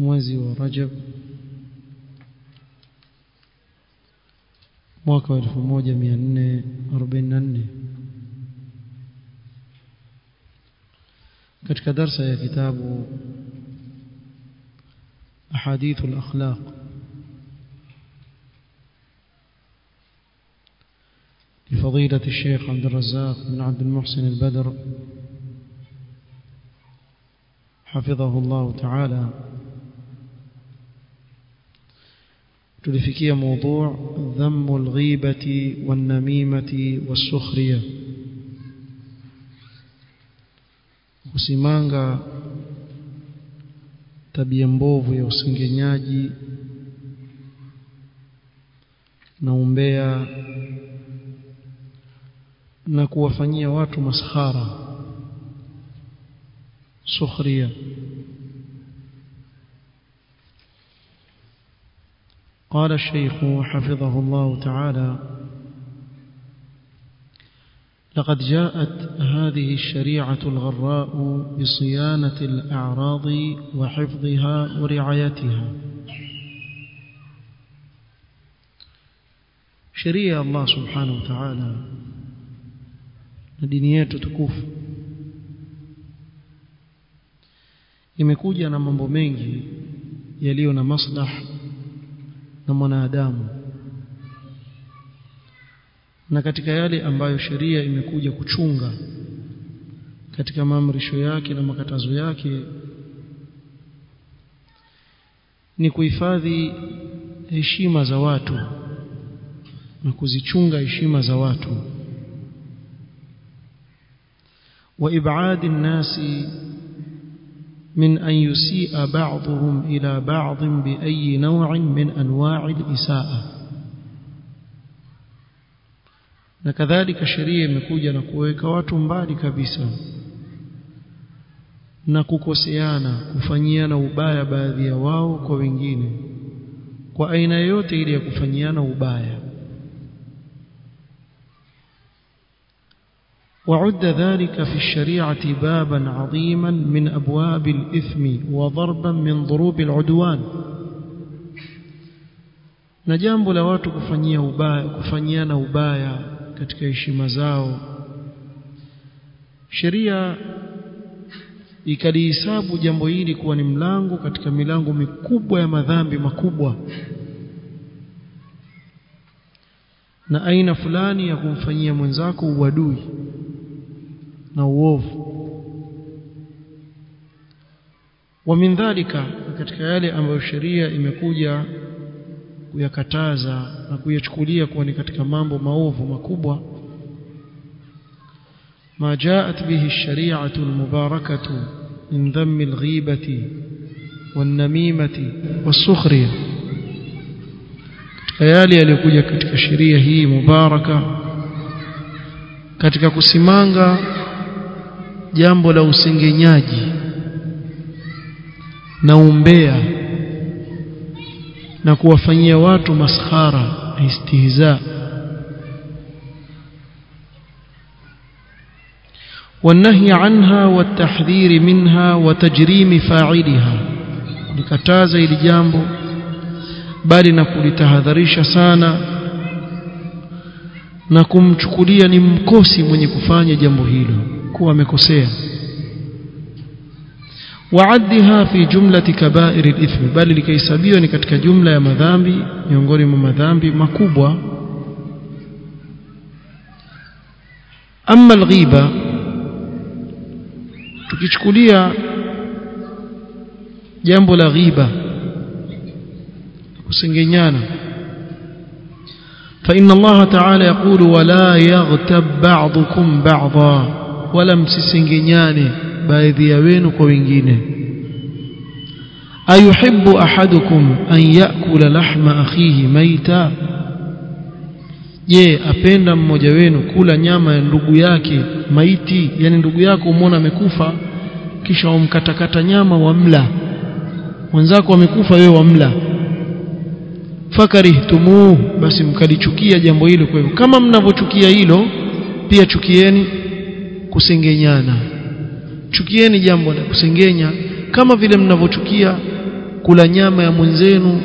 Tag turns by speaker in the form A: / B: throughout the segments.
A: mwezi wa Rajab mwaka wa elfu moja mia nne arobaini na nne katika darsa ya kitabu أحاديث الأخلاق لفضيلة الشيخ عبد الرزاق بن عبد المحسن البدر حفظه الله تعالى tulifikia موضوع ذم الغيبة والنميمة والسخرية kusimanga tabia mbovu ya usengenyaji na umbea na kuwafanyia watu maskhara sukhria قال الشيخ حفظه الله تعالى لقد جاءت هذه الشريعة الغراء بصيانة الأعراض وحفظها ورعايتها. شريعة الله سبحانه وتعالى دينيات تكوف mambo mengi yaliyo na maslah na mwanadamu. Na katika yale ambayo sheria imekuja kuchunga katika maamrisho yake na makatazo yake ni kuhifadhi heshima za watu na kuzichunga heshima za watu. Wa ibadi nasi من أن يسيء بعضهم إلى بعض بأي نوع من أنواع الإساءة na kadhalika sheria imekuja na kuweka watu mbali kabisa na kukoseana kufanyiana ubaya baadhi ya wao kwa wengine kwa aina yoyote ile ya kufanyiana ubaya وعد ذلك في الشريعة بابا عظيما من أبواب الإثم وضربا من ضروب العدوان na jambo la watu kufanyia ubaya kufanyiana ubaya katika heshima zao sheria ikalihesabu jambo hili kuwa ni mlango katika milango mikubwa ya madhambi makubwa na aina fulani ya kumfanyia mwenzako uadui na uovu wa min dhalika katika yale ambayo sheria imekuja kuyakataza na kuyachukulia kuwa ni katika mambo maovu makubwa ما جاءت به الشريعة المباركة من ذم الغيبة والنميمة والسخرية yale yaliyokuja katika sheria hii mubaraka katika kusimanga jambo la usengenyaji na umbea na kuwafanyia watu maskhara istihza والنهي عنها والتحذير منها وتجريم فاعلها likataza ili jambo bali na kulitahadharisha sana na kumchukulia ni mkosi mwenye kufanya jambo hilo Kuwa amekosea وعدها في جملة كبائر الإثم بل لكيسابيwa ni katika jumla ya madhambi miongoni mwa madhambi makubwa أما الغيبة tukichukulia jambo la ghiba kusengenyana فإن الله تعالى يقول ولا يغتب بعضكم بعضا wala msisengenyane baadhi ya wenu kwa wengine. Ayuhibbu ahadukum an yakula lahma akhihi maita? Je apenda mmoja wenu kula nyama ya ndugu yake maiti? Yani ndugu yako umeona amekufa kisha umkatakata nyama wamla mwenzako amekufa wewe wamla fakarihtumuhu basi mkalichukia jambo hilo kwa hivyo. Kama mnavyochukia hilo pia chukieni. Kusengenyana chukieni jambo la kusengenya kama vile mnavyochukia kula nyama ya mwenzenu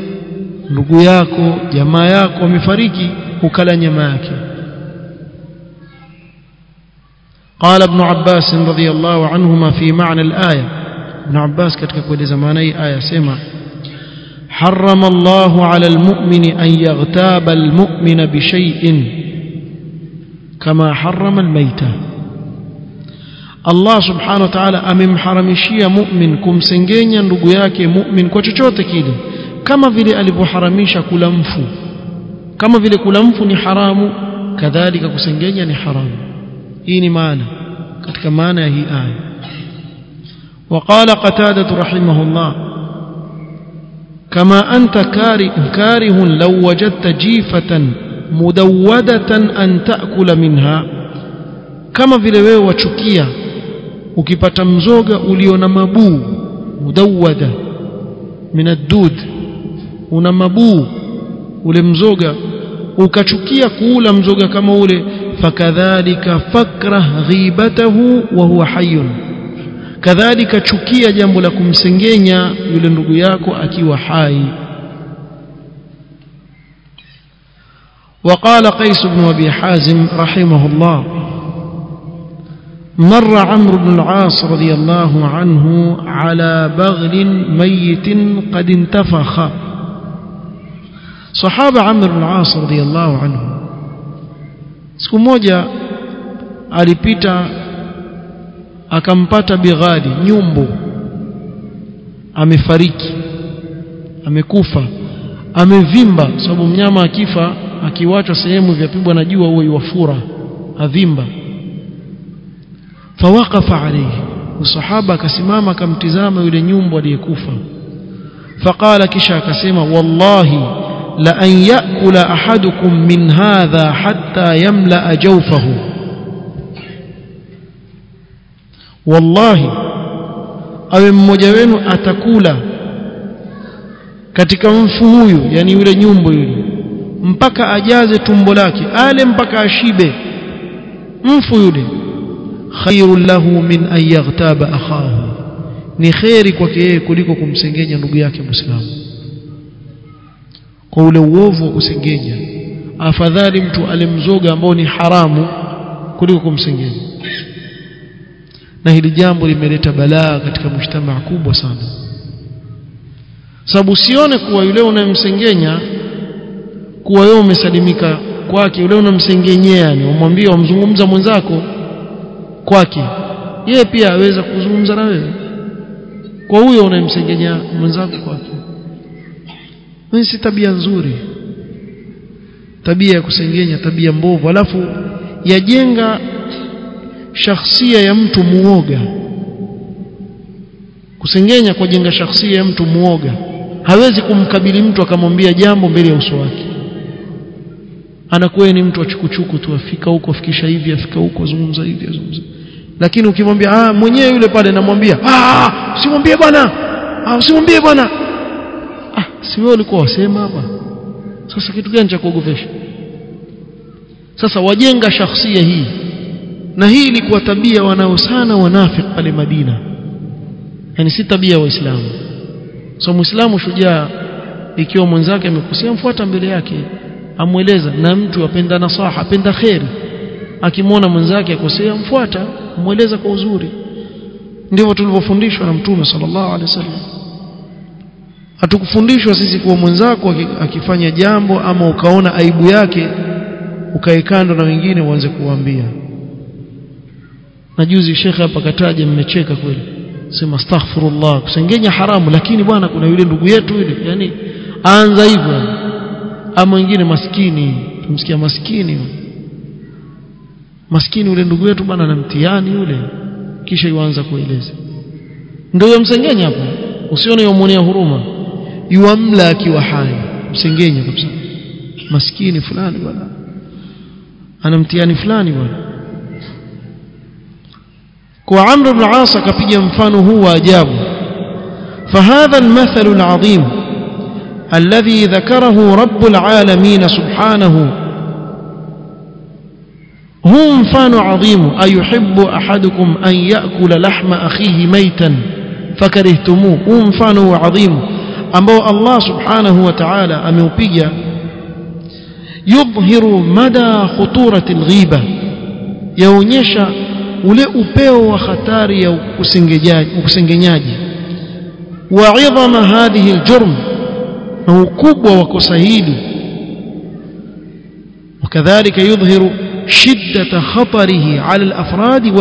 A: ndugu yako jamaa yako amefariki ukala nyama yake قال ابن عباس رضي الله عنهما في معنى الآية ابن عباس katika kueleza maana hii aya sema حرم الله على المؤمن أن يغتاب المؤمن بشيء كما حرم الميتة Allah subhanahu wa ta'ala amemharamishia mu'min kumsengenya ndugu yake mu'min kwa chochote kile kama vile alivyoharamisha kula mfu kama vile kula mfu ni haramu kadhalika kusengenya ni haramu hii ni maana katika maana ya hii aya وقال قتادة رحمه الله كما أنت كاره لو وجدت جيفة مدودة أن تأكل منها كما vile wewe wachukia ukipata mzoga ulio na mabuu mudawada min ad-dud una mabuu ule mzoga ukachukia kuula mzoga kama ule fakadhalika fakrah ghibatahu wa huwa hayyun kadhalika chukia jambo la kumsengenya yule ndugu yako akiwa hai وقال قيس بن أبي حازم رحمه الله مر عمرو بن العاص رضي الله عنه على بغل ميت قد انتفخ صحابة عمرو بن العاص رضي الله عنه siku moja alipita akampata bighali nyumbu amefariki amekufa amevimba sababu mnyama akifa akiwachwa sehemu vyapigwa na jua huwa iwafura avimba fawaqafa alayhi. Usahaba akasimama akamtizama yule nyumbu aliyekufa. Faqala kisha akasema wallahi la an yakula ahadukum min hadha hatta yamla jawfahu. Wallahi awe mmoja wenu atakula katika mfu huyu yani yule nyumbu yule mpaka ajaze tumbo lake ale mpaka ashibe mfu yule khairul lahu min an yaghtaba akhahu. Ni khairi kwake yeye kuliko kumsengenya ndugu yake muislamu. Kwa ule uovu wa kusengenya afadhali mtu alimzoga ambao ni haramu kuliko kumsengenya. Na hili jambo limeleta balaa katika mshtama kubwa sana. Sababu usione kuwa yule unayemsengenya kuwa wewe umesalimika kwake yule unamsengenyea ni umwambie umzungumza mwenzako kwake yeye pia aweza kuzungumza na wewe. Kwa huyo unayemsengenya mwenzako kwake. Si tabia nzuri. Tabia ya kusengenya tabia mbovu. Alafu yajenga shakhsia ya mtu muoga. Kusengenya kwa jenga shakhsia ya mtu muoga. Hawezi kumkabili mtu akamwambia jambo mbele ya uso wake anakuwa ni mtu achukuchuku chukuchuku tu afika huko afikisha hivi afika huko zungumza hivi azungumza lakini ukimwambia ah mwenyewe yule pale namwambia ah usimwambie bwana ah usimwambie bwana. Ah si wewe ulikuwa wasema hapa? Sasa kitu gani cha kuogopesha? Sasa wajenga shakhsia hii na hii ilikuwa tabia wanao sana wanafiki pale Madina. Yani si tabia waislamu. So muislamu shujaa ikiwa mwenzake amekusia mfuata mbele yake amweleza na mtu apenda nasaha apenda kheri akimwona mwenzake akosea mfuata mweleza kwa uzuri. Ndivyo tulivyofundishwa na mtume sallallahu alaihi wasallam. Hatukufundishwa sisi kuwa mwenzako akifanya jambo ama ukaona aibu yake ukae kando na wengine uanze kuwaambia. Na juzi shekhe hapa kataja mmecheka kweli. Sema astaghfirullah. Kusengenya haramu lakini bwana kuna yule ndugu yetu yule yani aanza hivyo ama wengine maskini tumsikia maskini maskini yule ndugu yetu bwana na mtihani yule kisha yuanza kueleza ndio yamsengenya hapo usione yomwonea huruma yuamla akiwa hai msengenya kabisa maskini fulani bwana ana mtihani fulani bwana kwa Amr ibn As akapiga mfano huu wa ajabu فهذا المثل العظيم الذي ذكره رب العالمين سبحانه. هو مفان عظيم أيحب أحدكم أن يأكل لحم أخيه ميتا؟ فكرهتموه. هو مفان عظيم. أما الله سبحانه وتعالى أموبيا يظهر مدى خطورة الغيبة. يونيشا ule upeo wa hatari ya ukusengenyaji wa na ukubwa wa kosa hili. Wakadhalika yudhhiru shiddata khatarihi ala al-afradi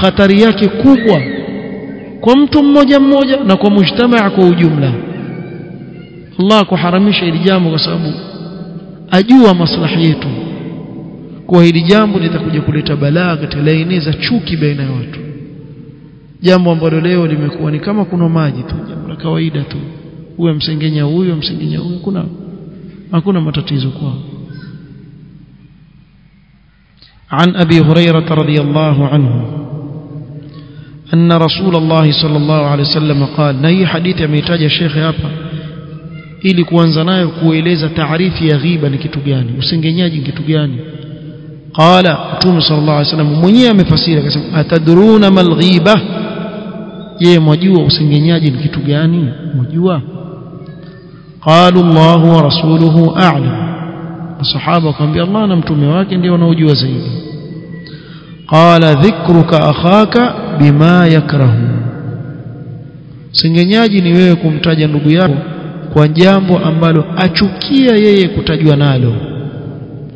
A: khatari yake kubwa kwa mtu mmoja mmoja na kwa mujtamaa kwa ujumla. Allah kuharamisha hili jambo kwa sababu ajua maslahi yetu. Kuwa hili jambo litakuja kuleta balaa katika laini chuki baina ya watu. Jambo ambalo leo limekuwa ni kama kuna maji tu jambo la kawaida tu huyo msengenya huyo msengenya huyo kuna hakuna matatizo kwao عن أبي هريرة رضي الله عنه أن رسول الله صلى الله عليه وسلم قال نهي حديث يميتاج الشيخ hapa ili kuanza nayo kueleza taarifi ya ghiba ni kitu gani usengenyaji ni kitu gani qala mtume sallallahu alaihi wasallam mwenyewe amefasiri akasema atadruna mal ghiba je mwajua usengenyaji ni kitu gani mwajua Qalu الله wa rasuluhu a'lam. Masahaba الله mtume wake ndio wanaojua zaidi. Qala dhikruka akhaka bima yakrahu. Sengenyaji ni wewe kumtaja ndugu yako kwa jambo ambalo achukia yeye kutajwa nalo.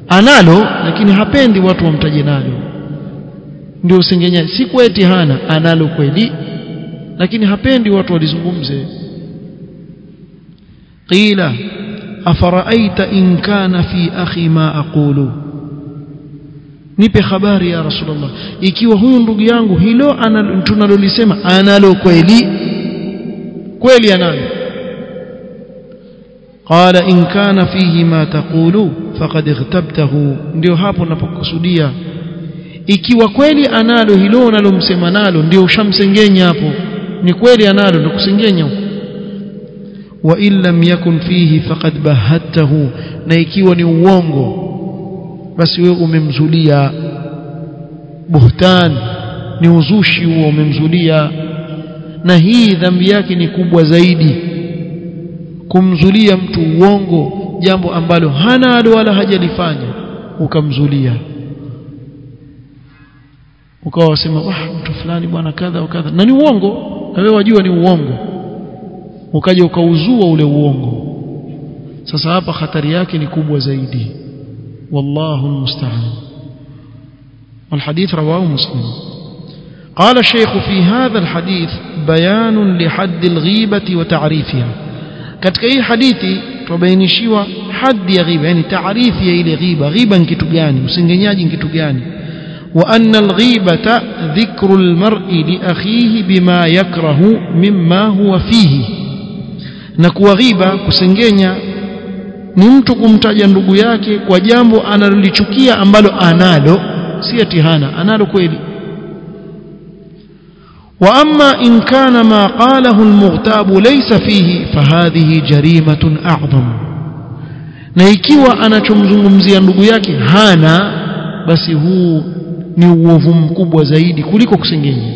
A: Analo lakini hapendi watu wamtaje nalo. Ndio usengenyaji si kweti hana analo kweli lakini hapendi watu walizungumze qila afaraaita in kana fi akhi ma aqulu nipe habari ya rasulullah ikiwa huyu ndugu yangu hilo tunalolisema analo kweli kweli analo قال إن كان فيه ما تقول فقد اغتبته ndio hapo napokusudia ikiwa kweli analo hilo unalomsema nalo ndio ushamsengenya hapo ni kweli analo ndio kusengenya huko wa in lam yakun fihi faqad bahatahu na ikiwa ni uongo basi wewe umemzulia. Buhtan ni uzushi huo umemzulia. Na hii dhambi yake ni kubwa zaidi kumzulia mtu uongo jambo ambalo hana ado wala hajalifanya ukamzulia. Ukawa wasema wah mtu fulani bwana kadha kadha. Na ni uongo na wewe wajua ni uongo ukaja ukauzua ule uongo sasa hapa hatari yake ni kubwa zaidi wallahu almusta'an والحديث رواه مسلم قال الشيخ في هذا الحديث بيان لحد الغيبة وتعريفها katika hii hadithi tubainishiwa haddi ya ghiba yani taarifi ya ile ghiba ghiba ni kitu gani usengenyaji ni kitu gani wa anna alghibata dhikru almar'i li akhihi bima yakrahu mimma huwa fihi na kuwa ghiba kusengenya ni mtu kumtaja ndugu yake kwa jambo analolichukia ambalo analo si ati hana analo kweli وأما إن كان ما قاله المغتاب ليس فيه فهذه جريمة أعظم na ikiwa anachomzungumzia ndugu yake hana basi huu ni uovu mkubwa zaidi kuliko kusengenya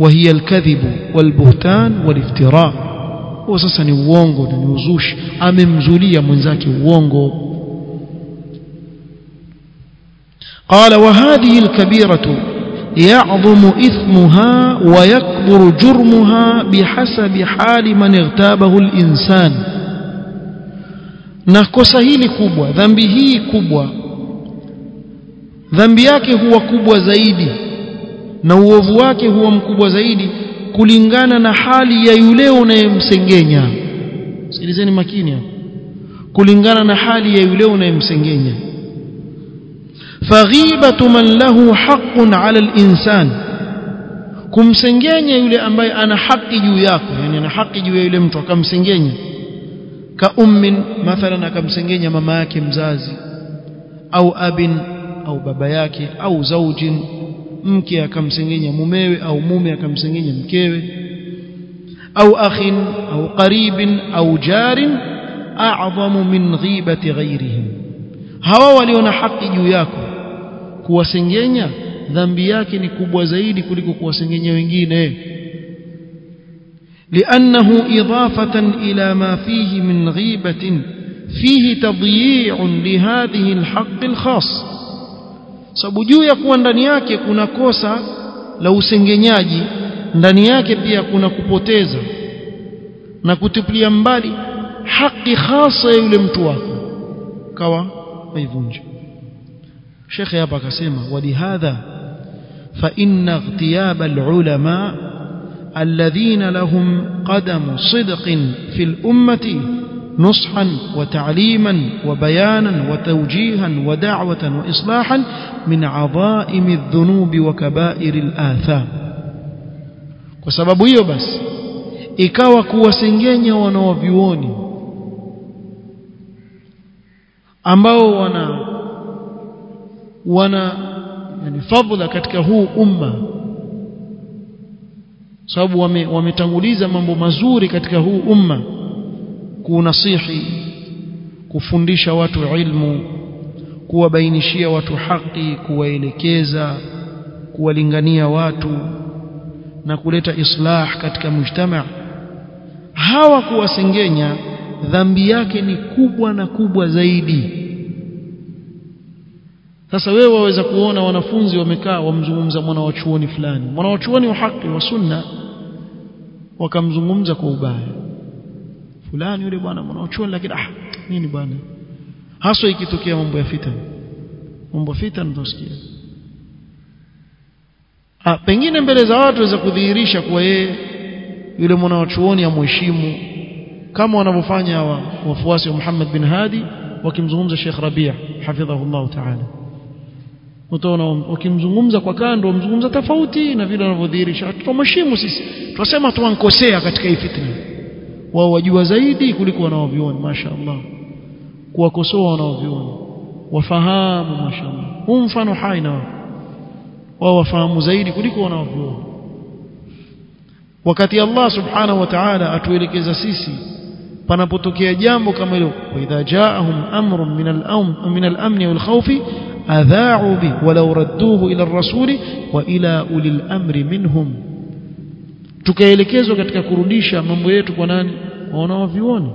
A: وهي الكذب والبهتان والافتراء. وسس ني uongo ni uzushi amemzulia mwanzake uongo قال وهذه الكبيرة يعظم إثمها ويكبر جرمها بحسب حال من اغتابه الإنسان. نكوسا hili kubwa dhambi hii kubwa dhambi yake huwa kubwa zaidi na uovu wake huwa mkubwa zaidi kulingana na hali ya yule unayemsengenya. Sikilizeni makini kulingana na hali ya yule unayemsengenya. Faghibatu man lahu haqqun 'ala al-insan. Kumsengenya yule ambaye ana haki juu yako yani ana haki juu ya yule mtu akamsengenya. Ka ummin mathalan akamsengenya mama yake mzazi au abin au baba yake au zaujin mke akamsengenya mumewe au mume akamsengenya mkewe au akhin au qaribin au jarin a'zamu min ghibati ghayrihim hawa waliona haki juu yako kuwasengenya dhambi yake ni kubwa zaidi kuliko kuwasengenya wengine لأنه إضافة إلى ما فيه من غيبة فيه تضييع لهذه الحق الخاص sababu juu ya kuwa ndani yake kuna kosa la usengenyaji ndani yake pia kuna kupoteza na kutupilia mbali haki hasa ya yule mtu wako. Kawa maivunja shekhe hapa akasema walihadha faina inna lulama alulama alladhina lahum qadamu sidqin fi lummati نصحا وتعليما وبيانا وتوجيها ودعوة وإصلاحا من عظائم الذنوب وكبائر الآثام. وسبب هي بس إكاوة كوا سنجين يوانا وفيوني أمبو وأنا وأنا يعني فضل كتكهو أمة sababu wametanguliza wame mambo mazuri katika kunasihi kufundisha watu ilmu kuwabainishia watu haki kuwaelekeza kuwalingania watu na kuleta islah katika mujtama. Hawa kuwasengenya dhambi yake ni kubwa na kubwa zaidi. Sasa wewe waweza kuona wanafunzi wamekaa wamzungumza mwana wa chuoni fulani. Mwana wa chuoni wa haki wa sunna wakamzungumza kwa ubaya fulani yule bwana mwanachuoni wa lakini ah nini bwana? Haswa ikitokea mambo ya fitna. Mambo fitna ndio ah pengine mbele za watu waweza kudhihirisha kuwa yeye yule mwana wa chuoni amheshimu kama wanavyofanya hawa wafuasi wa Muhammad bin Hadi wakimzungumza Sheikh Rabi' hafidhahullah ta'ala. Utaona wakimzungumza kwa kando wamzungumza tofauti na vile wanavyodhihirisha. Tutamheshimu sisi. Tunasema tuwankosea katika hii fitna wao wajua zaidi kuliko wanaoviona mashaallah kuwakosoa wanaovioni wafahamu mashaallah huu mfano hai na wao. Wafahamu zaidi kuliko wanaovioni wakati Allah subhanahu wa ta'ala atuelekeza sisi panapotokea jambo kama hilo waidha ja'ahum amrun min al-amn min al-amn wal khawfi adha'u bi walau radduhu ila ar-rasuli wa ila ulil minhum tukaelekezwa katika kurudisha mambo yetu kwa nani? Wanaovioni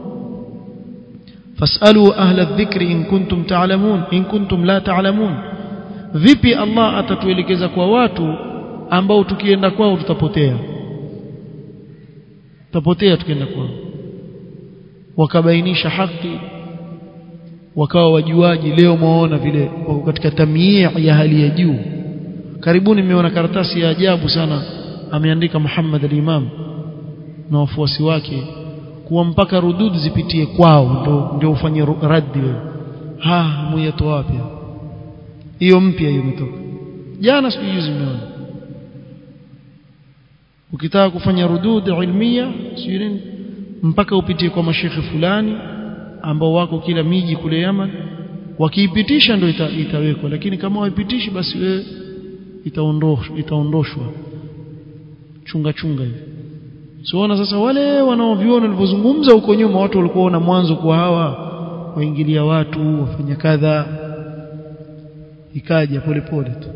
A: fasalu ahla adh-dhikri in kuntum ta'lamun in kuntum la ta'lamun. Vipi Allah atatuelekeza kwa watu ambao tukienda kwao tutapotea? Tutapotea tukienda kwao. Wakabainisha haki wakawa wajuaji leo mwaona vile wako katika tamyii ya hali ya juu. Karibuni nimeona karatasi ya ajabu sana ameandika Muhammad al-Imam na wafuasi wake kuwa mpaka rudud zipitie kwao ndio ndio ufanye raddi wewe. Ha muyato wapi? Hiyo mpya hiyo imetoka. Jana siku hizi nimeona ukitaka kufanya rudud ilmia siri mpaka upitie kwa mashekhe fulani ambao wako kila miji kule Yaman. Wakiipitisha ndio ita, itawekwa lakini kama waipitishi basi wewe itaondoshwa itaondoshwa chunga chunga hivi. Siona sasa wale wanaoviona walivyozungumza huko nyuma watu walikuwa na mwanzo kwa hawa waingilia watu wafanya kadha. Ikaja polepole tu.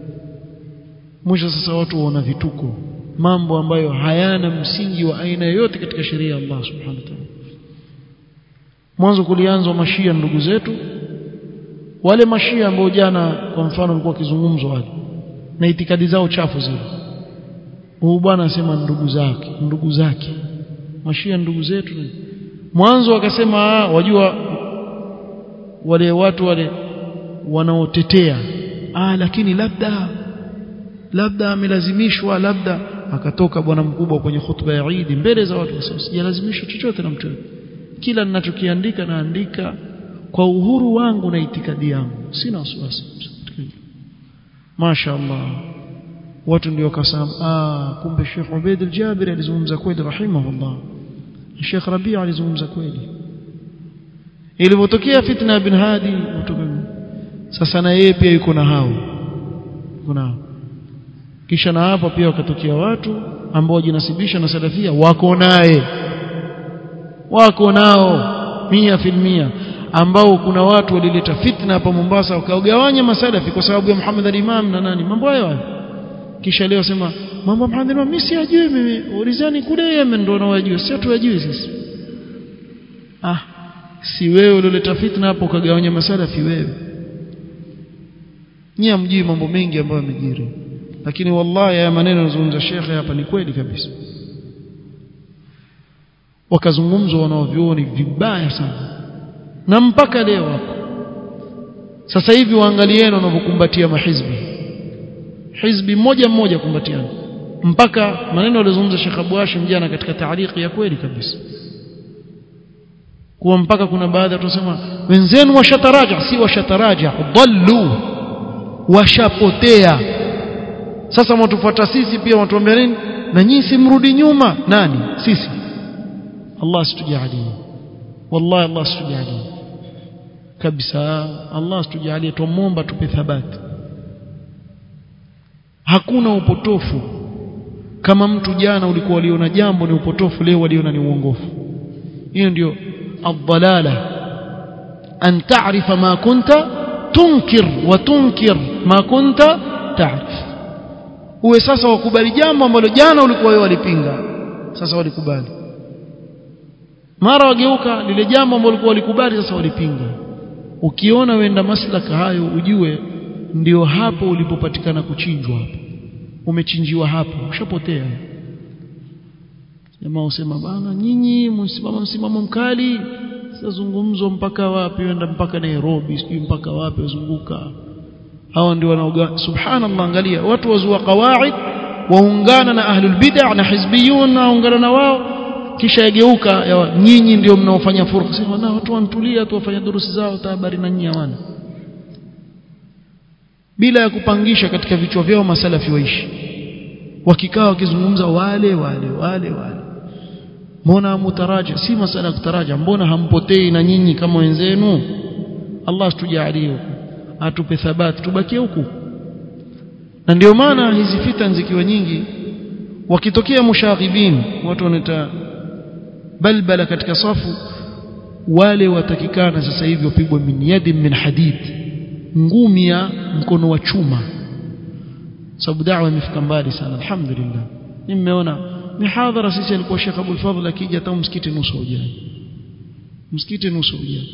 A: Mwisho sasa watu waona vituko mambo ambayo hayana msingi wa aina yoyote katika sheria ya Allah subhanahu wa ta'ala. Mwanzo kulianzwa mashia ndugu zetu wale mashia ambao jana kwa mfano walikuwa wakizungumzwa wale na itikadi zao chafu zile huyu bwana anasema ndugu zake ndugu zake. Mashia ndugu zetu. Mwanzo akasema wajua wale watu wale wanaotetea. Ah lakini labda labda amelazimishwa labda. Akatoka bwana mkubwa kwenye hutuba ya Eid mbele za watu wasio sijalazimishwa chochote na mtu. Kila ninachokiandika naandika kwa uhuru wangu na itikadi yangu. Sina wasiwasi. Mashaallah watu ndio kasam ah kumbe Sheikh Ubaid al-Jabir alizungumza kweli rahimahullah. Sheikh Rabi' alizungumza kweli. Ilipotokea fitna ibn Hadi sasa na yeye pia yuko na hao. Kuna kisha na hapo pia wakatokea watu ambao wajinasibisha na salafia wako naye. Wako nao mia filmia ambao kuna watu walileta fitna hapa Mombasa wakaogawanya masalafi kwa sababu ya Muhammad al-Imam na nani. Mambo hayo hayo kisha leo sema mambo Muhammad mimi si ajui mimi. Ulizani kule Yemen ndio nawajua sio tuyajui sisi. Ah si wewe ulioleta fitna hapo ukagawanya masalafi wewe. Nyie mjui mambo mengi ambayo yamejiri. Lakini wallahi haya maneno yanazungumza shekhe hapa ni kweli kabisa. Wakazungumzwa wanaovyoni vibaya sana. Na mpaka leo hapo. Sasa hivi waangalieni wanavyokumbatia mahizbi hizbi moja moja kumbatiana. Mpaka maneno alizungumza Sheikh Abu Hashim jana katika taariki ya kweli kabisa. Kuwa mpaka kuna baadhi tunasema wenzenu washataraja. Si washataraja dhallu washapotea. Sasa mtufuata sisi pia watuambia nini? Na nyinyi simrudi nyuma. Nani? Sisi. Allah situjalie wallahi Allah situjalie kabisa. Allah situjalie tumomba tupe thabati hakuna upotofu. Kama mtu jana ulikuwa waliona jambo ni upotofu leo waliona ni uongofu. Hiyo ndio adhalala an ta'rifa ma kunta tunkir wa tunkir ma kunta ta'rif. Uwe sasa wakubali jambo ambalo jana ulikuwa wewe walipinga sasa walikubali. Mara wageuka lile jambo ambalo ulikuwa walikubali sasa walipinga. Ukiona wenda maslaka hayo ujue ndio hapo ulipopatikana kuchinjwa hapo umechinjiwa hapo ushapotea. Jamaa usema bana nyinyi msimama msimamo mkali. Sazungumzo mpaka wapi? Wenda mpaka Nairobi sijui mpaka wapi wazunguka. Hao ndio wanaoga subhanallah angalia. Watu wazua qawaid waungana na ahlul bid'ah na hizbiyun waungana na wao. Kisha yageuka nyinyi ndio mnaofanya furqa. Sema na watu wantulia tu wafanya durusi zao tahabari na nyinyi hawana bila ya kupangisha katika vichwa vyao masalafi waishi. Wakikaa wakizungumza wale wale wale wale. Mbona mutaraja si masala ya kutaraja. Mbona hampotei na nyinyi kama wenzenu? Allah tujalie atupe thabati tubakie huku. Na ndio maana hizi fitan zikiwa nyingi wakitokea mushaghibin watu wanaita balbala katika safu wale watakikana sasa hivi wapigwe min yadi min hadid. Ngumi ya mkono wa chuma. Sababu da'wa imefika mbali sana alhamdulillah. Nimeona mihadhara sisi alikuwa Sheikh Abdul Fadhl akija hata msikiti nusu ujai. Msikiti nusu ujai.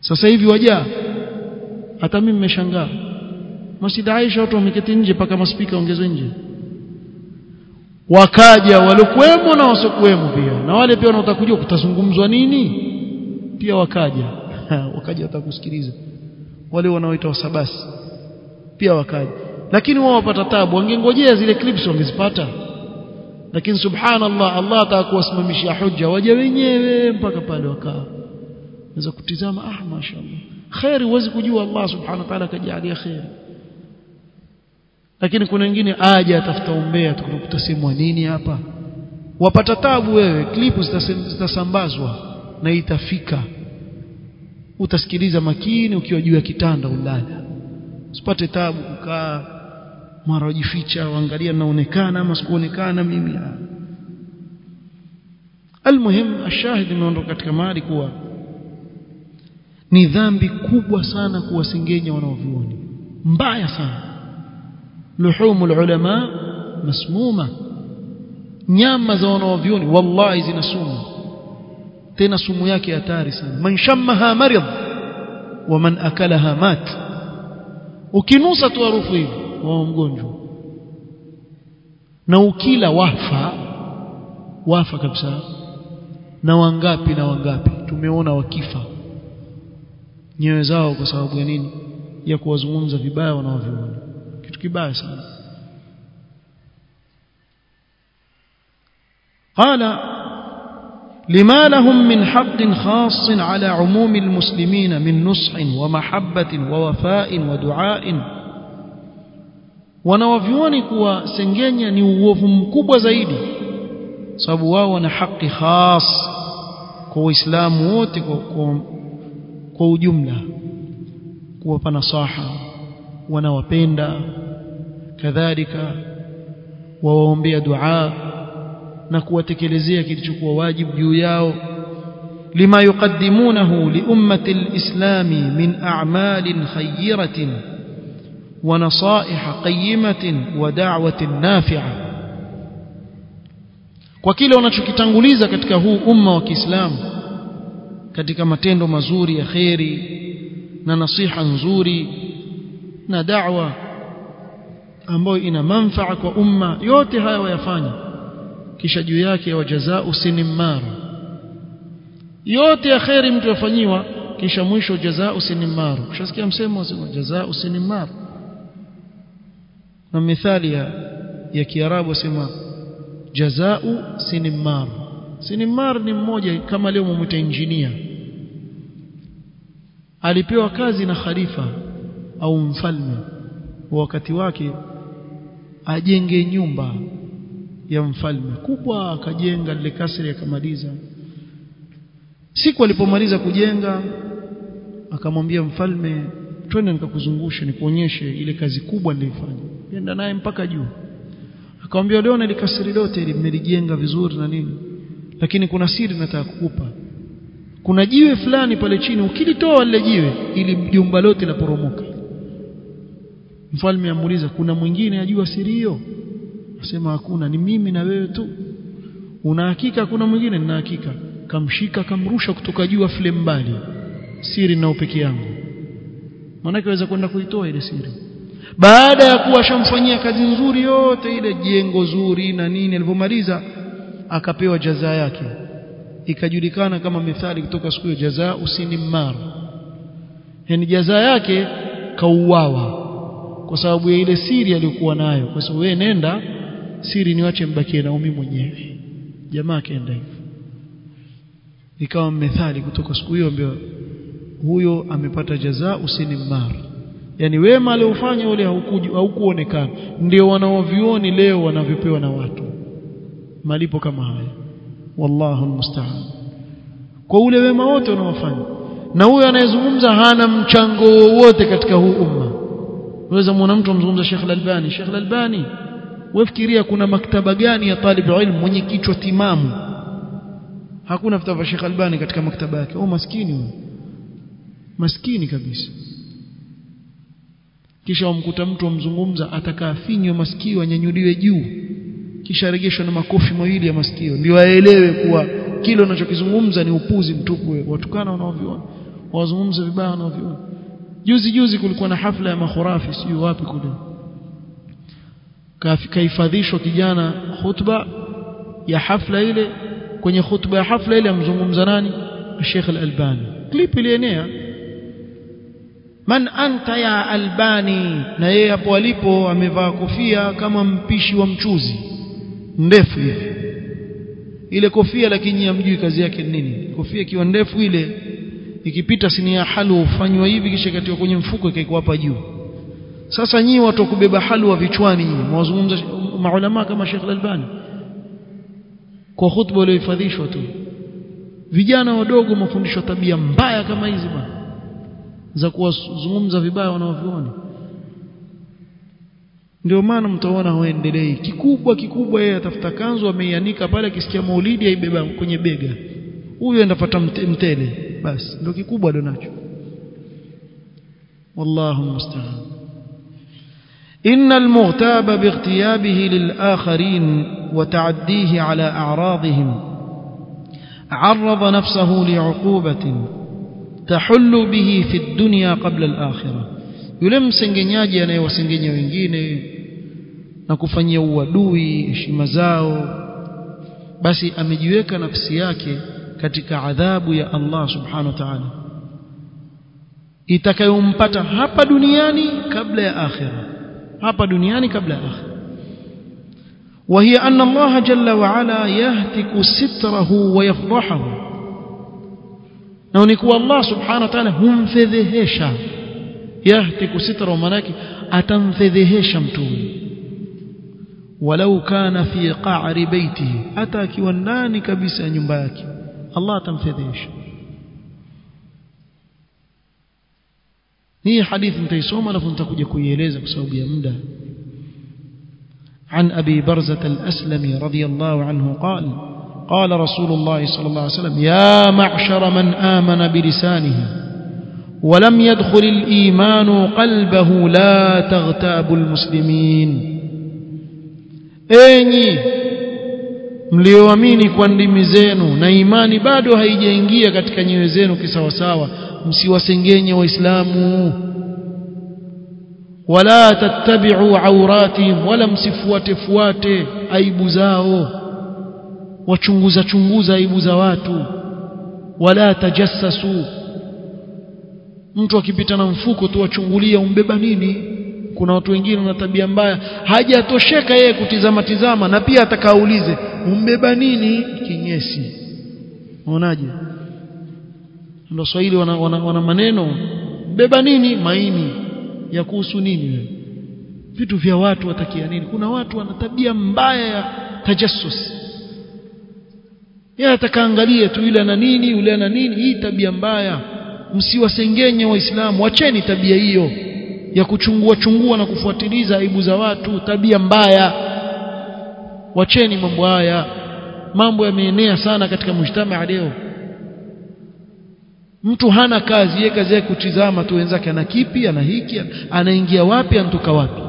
A: Sasa hivi wajaa hata mimi nimeshangaa. Masjid Aisha watu wameketi nje paka maspika ongezwe nje. Wakaja walikuwemo na wasiokuwemo pia. Na wale pia wanaotakuja kutazungumzwa nini? Pia wakaja. Wakaja watakusikiliza wale wanaoita wasabasi. Pia wakaja. Lakini wao wapata tabu. Wangengojea zile clips wangezipata. Lakini subhanallah Allah atakuwasimamishia hujja. Waje wenyewe mpaka pale wakaa naweza kutizama ah mashaallah khairi huwezi kujua Allah subhanahu wa ta'ala kajalia khairi. Lakini kuna wengine aje atafuta umbea tukakuta simu nini hapa? Wapata tabu wewe. Klipu zitasambazwa na itafika utasikiliza makini ukiwa juu ya kitanda ulala usipate tabu kukaa mara ujificha uangalia naonekana ama sikuonekana mimi. Almuhim ashahid imeondoka katika mahali kuwa ni dhambi kubwa sana kuwasengenya wanaovuoni mbaya sana. Luhumul ulama masmuma. Nyama za wanaovyoni wallahi zina sumu tena sumu yake hatari sana. Man shammaha marid wa man akalaha mat. Ukinusa tu harufu hiyo wao mgonjwa. Na ukila wafa wafa kabisa. Na wangapi na wangapi? Tumeona wakifa nyewe zao kwa sababu ya nini? Ya kuwazungumza vibaya wanaovyoona kitu kibaya sana. Qala لما لهم من حق خاص على عموم المسلمين من نصح ومحبة ووفاء ودعاء. ونوفيوني كوا سنجينيا نيووفم كوبا زايدي. سابوا وأنا حق خاص. كو إسلام ووتي كو كو جملة. كوا فنصاحا ونوفيندا كذلك. ووهم بيا دعاء. Na kuwatekelezea kilichokuwa wajibu juu yao lima yuqaddimunahu liummati alislami min a'malin khayyiratin wa nasaih qayyimatin wa da'watin nafi'ah kwa kile wanachokitanguliza katika huu umma wa Kiislamu katika matendo mazuri ya kheri na nasiha nzuri na da'wa ambayo ina manfaa kwa umma yote haya wayafanya kisha juu yake wajazao sinimar. Yote ya kheri mtu afanyiwa kisha mwisho jazao sinimar. Ushasikia msemo jazao sinimar? Na mithali ya, ya Kiarabu sema jazau sinimar. Sinimar ni mmoja kama leo mmoja injinia alipewa kazi na khalifa au mfalme. Wakati wake ajenge nyumba ya mfalme. Kubwa akajenga lile kasri akamaliza. Siku alipomaliza kujenga akamwambia mfalme twende nikakuzungushe nikuonyeshe ile kazi kubwa nilifanya nenda naye mpaka juu. Akamwambia leo ile kasri lote ile mmelijenga vizuri na nini lakini kuna siri nataka kukupa. Kuna jiwe fulani pale chini ukilitoa lile jiwe ili jumba lote laporomoka mfalme amuuliza kuna mwingine ajua siri hiyo asema hakuna ni mimi na wewe tu. Una hakika kuna mwingine? Nina hakika. Kamshika kamrusha kutoka juu afile mbali. Siri na upeke yangu. Maana waweza kwenda kuitoa ile siri. Baada ya kuwa shamfanyia kazi nzuri yote ile jengo zuri na nini alipomaliza akapewa jaza yake. Ikajulikana kama mithali kutoka siku ya jaza usinimar Yaani jaza yake kauawa kwa sababu ya ile siri aliyokuwa nayo. Kwa sababu wewe nenda siri niwache mbakie na umi mwenyewe. Jamaa akaenda hivyo. Ikawa methali kutoka siku hiyo ambayo huyo amepata jaza usinimar yani wema aliofanya ule haukuonekana. Ndio wanaovioni leo wanavyopewa na watu. Malipo kama haya. Wallahu almusta'an. Kwa ule wema wote unaofanya na huyo anayezungumza hana mchango wowote katika huu umma. Unaweza muona mtu amzungumza Sheikh Al-Albani. Sheikh Al-Albani wefikiria kuna maktaba gani ya talib ilmu mwenye kichwa timamu? Hakuna vitabu Sheikh Albani katika maktaba yake. Oh maskini huyo maskini kabisa. Kisha wamkuta mtu amzungumza atakaa finywe masikio anyanyuliwe juu. Kisha regeshwa na makofi mawili ya masikio. Ndio aelewe kuwa kile unachokizungumza ni upuzi mtupu watukana wanaoviona. Wazungumza vibaya wanaoviona. Juzi juzi kulikuwa na hafla ya mahurafi sijui wapi kule kahifadhishwa kijana khutba ya hafla ile. Kwenye khutba ya hafla ile amzungumza nani? Sheikh Al-Albani. Clip ilienea. Man anta ya albani. Na yeye hapo alipo amevaa kofia kama mpishi wa mchuzi. Ndefu hivi. Ile kofia lakini hamjui kazi yake nini. Kofia ikiwa ndefu ile ikipita sinia halu ufanywa hivi kisha katiwa kwenye mfuko ikaikuwa hapa juu sasa nyinyi watu kubeba halwa vichwani mwazungumza maulama kama Sheikh Al-Albani. Kwa khutba iliyohifadhishwa tu. Vijana wadogo mafundisho tabia mbaya kama hizi bwana za kuwazungumza vibaya wanaovioni ndio maana mtaona waendelee kikubwa kikubwa yeye atafuta kanzu ameianika pale akisikia maulidi aibeba kwenye bega. Huyo anapata mtele. Basi ndio kikubwa ndio nacho wallahu musta'an إن المغتاب باغتيابه للآخرين وتعديه على أعراضهم عرض نفسه لعقوبة تحل به في الدنيا قبل الآخرة. يلم سنجنياجي أنا وسنجنيا وينجيني نكفني ودوي شمزاو بس أمجيوك نفسياك كتك عذاب يا الله سبحانه وتعالى. إتكيوم هابا دنياني قبل الآخرة. hapa duniani kabla ya akhira وهي أن الله جل وعلا يهتك ستره ويفضحه na ni kuwa Allah subhanahu wa ta'ala humfedhehesha yahtiku sitra manaki atamfedhehesha mtume walau kana fi qa'ri baitihi hata akiwa ndani kabisa ya هي حديث نتيسوم على فنتقج كويليزا بسبب يمدى عن أبي برزة الأسلم رضي الله عنه قال قال رسول الله صلى الله عليه وسلم يا معشر من آمن بلسانه ولم يدخل الإيمان قلبه لا تغتاب المسلمين أيني mliyoamini kwa ndimi zenu na imani bado haijaingia katika nyewe zenu kisawasawa msiwasengenye waislamu. Wala tattabi'u awratihim wala msifuate fuate aibu zao. Wachunguza chunguza aibu za watu. Wala tajassasu. Mtu akipita na mfuko tu wachungulia umbeba nini? Kuna watu wengine wana tabia mbaya. Hajatosheka yeye kutizama tizama na pia atakaulize umbeba nini kinyesi? Unaonaje ndio Swahili wana, wana, wana maneno beba nini maini ya kuhusu nini vitu vya watu watakia nini? Kuna watu wana tabia mbaya ya tajassus. Yeye atakaangalia tu yule ana nini yule ana nini. Hii tabia mbaya. Msiwasengenye waislamu wacheni tabia hiyo ya kuchungua chungua na kufuatiliza aibu za watu tabia mbaya. Wacheni mambo haya. Mambo yameenea sana katika mujtamaa leo mtu hana kazi yeye kazi yake kutizama tu wenzake ana kipi ana hiki anaingia wapi anatoka wapi.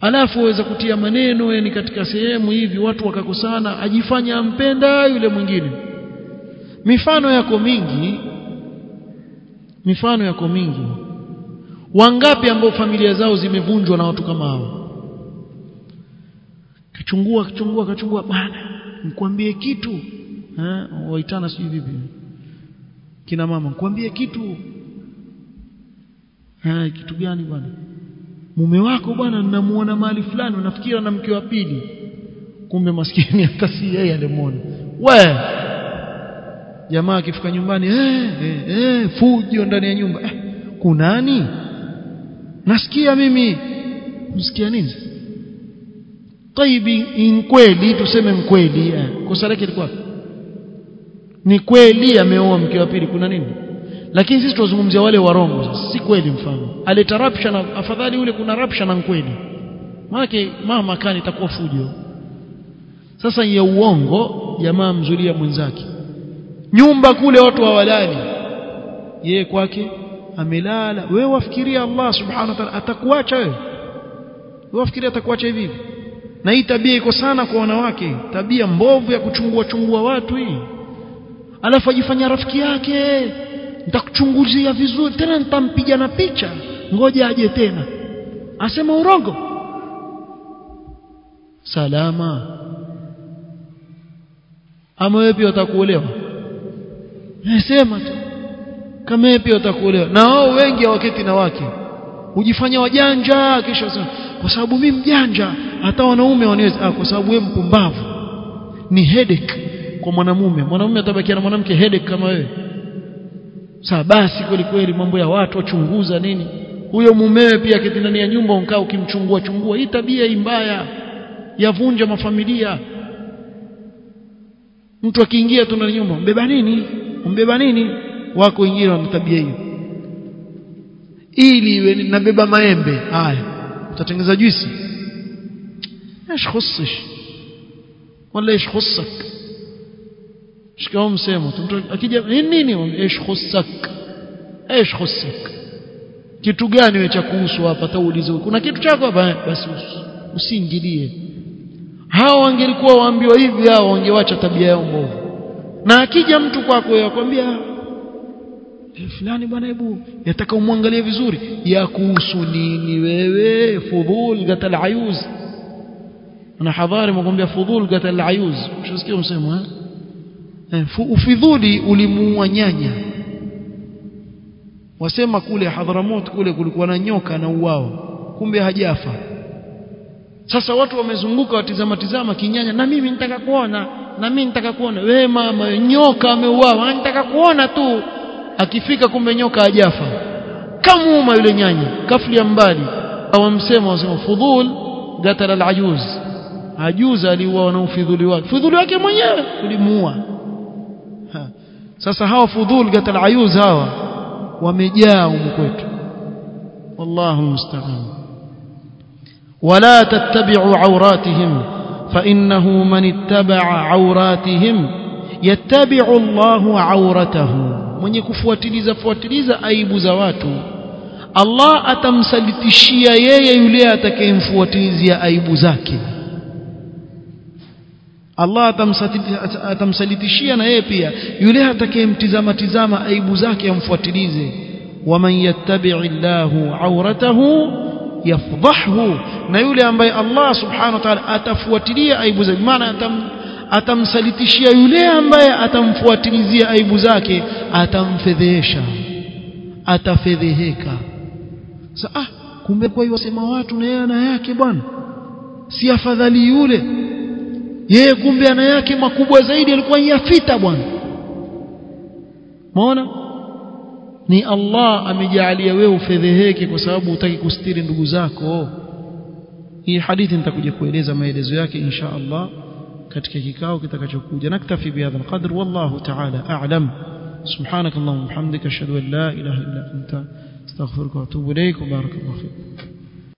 A: Alafu waweza kutia maneno yani katika sehemu hivi watu wakakosana ajifanya ampenda yule mwingine. Mifano yako mingi mifano yako mingi. Wangapi ambao familia zao zimevunjwa na watu kama hao? Kachungua kachungua kachungua bana nikwambie kitu. Eh waitana sijui vipi kina mama nikwambie kitu. Eh kitu gani bwana? Mume wako bwana ninamuona mali fulani unafikiri na mke wa pili. Kumbe maskini hata si yeye alimuona. We! Jamaa akifika nyumbani eh, eh, eh, fujo ndani ya nyumba. Eh, kunani nasikia mimi. Msikia nini? Taibi in kweli tuseme mkweli eh. kosa lake lilikuwa ni kweli ameoa mke wa pili kuna nini? Lakini sisi tunazungumzia wale warongo sasa si kweli mfano. Aleta rapsha na afadhali ule kuna rapsha na kweli maana mama kani itakuwa fujo. Sasa ya uongo jamaa mzulia mwenzake. Nyumba kule watu hawalali. Yeye kwake amelala. Wewe wafikiria Allah subhanahu wa ta'ala atakuacha wewe? Wewe wafikiria atakuacha hivi hivi? Na hii tabia iko sana kwa wanawake. Tabia mbovu ya kuchungua chungua watu hii alafu ajifanya rafiki yake. Nitakuchunguzia vizuri. Tena nitampiga na picha. Ngoja aje tena. Asema urongo? Salama. Ama wewe pia utakuolewa? Nasema tu. Kama wewe pia utakuolewa. Na wao wengi hawaketi na wake. Hujifanya wajanja kisha sema kwa sababu mimi mjanja hata wanaume wanaweza ah, kwa sababu wewe mpumbavu. Ni headache kwa mwanamume mwanamume atabakia na mwanamke headache kama wewe sasa basi kweli kweli mambo ya watu wachunguza nini huyo mumewe pia akiti ndani ya nyumba unkaa ukimchungua chungua hii tabia hii mbaya yavunja mafamilia mtu akiingia tu ndani nyumba mbeba nini umbeba nini wako wengine wana tabia hiyo ili iwe nabeba maembe haya utatengeneza juisi ايش خصش ولا ايش خصك shikao msemo mtu akija nini? Ish khussak. Ish khussak. Kitu gani wewe cha kuhusu hapa? Taulizo kuna kitu chako hapa? Eh, basi usiingilie. Hao wangelikuwa waambiwa hivi hao wangewacha tabia yao mbovu. Na akija mtu kwako yakwambia eh, fulani bwana hebu yataka umwangalie vizuri. Ya kuhusu nini wewe? Fudhul gatal ayuz. Na hadhari mkwambia fudhul gatal ayuz. Ushasikia msemo eh? Ufidhuli ulimuua nyanya. Wasema kule Hadhramut kule kulikuwa na nyoka na uwao. Kumbe hajafa. Sasa watu wamezunguka watizama tizama kinyanya. Na mimi nitaka kuona na mimi nitaka kuona. Wewe mama nyoka ameuawa. Nitaka kuona tu. Akifika kumbe nyoka hajafa. Kamuuma yule nyanya kafli ya mbali. Awamsema wasema fudhul gatala alayuz ajuz aliuawa na ufidhuli wake. Fudhuli wake mwenyewe ulimuua sasa hawa fudhul gatala ayuz hawa wamejaa humu kwetu wallahu musta'an ولا تتبعوا عوراتهم فإنه من اتبع عوراتهم يتبع الله عورته mwenye kufuatiliza fuatiliza aibu za watu Allah atamsalitishia yeye yule atakayemfuatilizia aibu zake Allah atamsalitishia na yeye pia. Yule atakayemtizama tizama aibu zake amfuatilize. Waman yattabi'i llahu auratahu yafdhahu na yule ambaye Allah subhanahu wa ta'ala atafuatilia aibu zake. Maana atam, atamsalitishia yule ambaye atamfuatilizia aibu zake atamfedhesha atafedheheka. Sa ah kumbe kwa hiyo watu na yeye ana yake bwana. Si afadhali yule yeye kumbe ana yake makubwa zaidi alikuwa yafita bwana maona ni Allah amejaalia wewe ufedheheke kwa sababu hutaki kustiri ndugu zako hii hadithi nitakuja kueleza maelezo yake insha Allah katika kikao kitakachokuja naktafi bihadha alqadr wallahu ta'ala a'lam سبحانك اللهم وبحمدك اشهد ان لا اله الا انت استغفرك واتوب اليك وبارك الله فيك